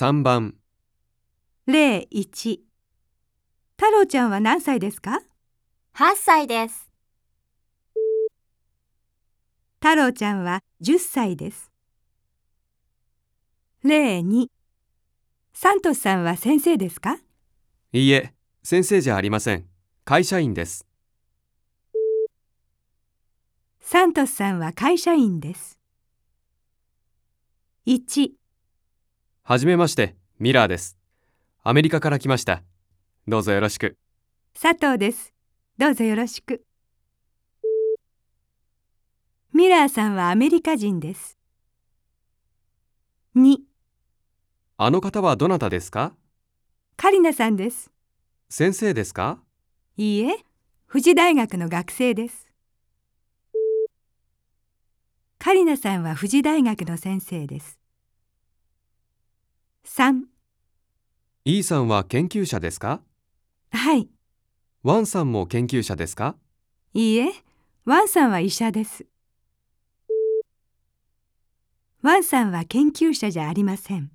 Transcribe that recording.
3番、例1太郎ちゃんは何歳ですか？8歳です。太郎ちゃんは10歳です。例2サントスさんは先生ですか？いいえ、先生じゃありません。会社員です。サントスさんは会社員です。1はじめまして、ミラーです。アメリカから来ました。どうぞよろしく。佐藤です。どうぞよろしく。ミラーさんはアメリカ人です。2あの方はどなたですか？カリナさんです。先生ですか？いいえ、富士大学の学生です。カリナさんは富士大学の先生です。3イーさんは研究者ですか？はい、ワンさんも研究者ですか？いいえ、ワンさんは医者です。ワンさんは研究者じゃありません。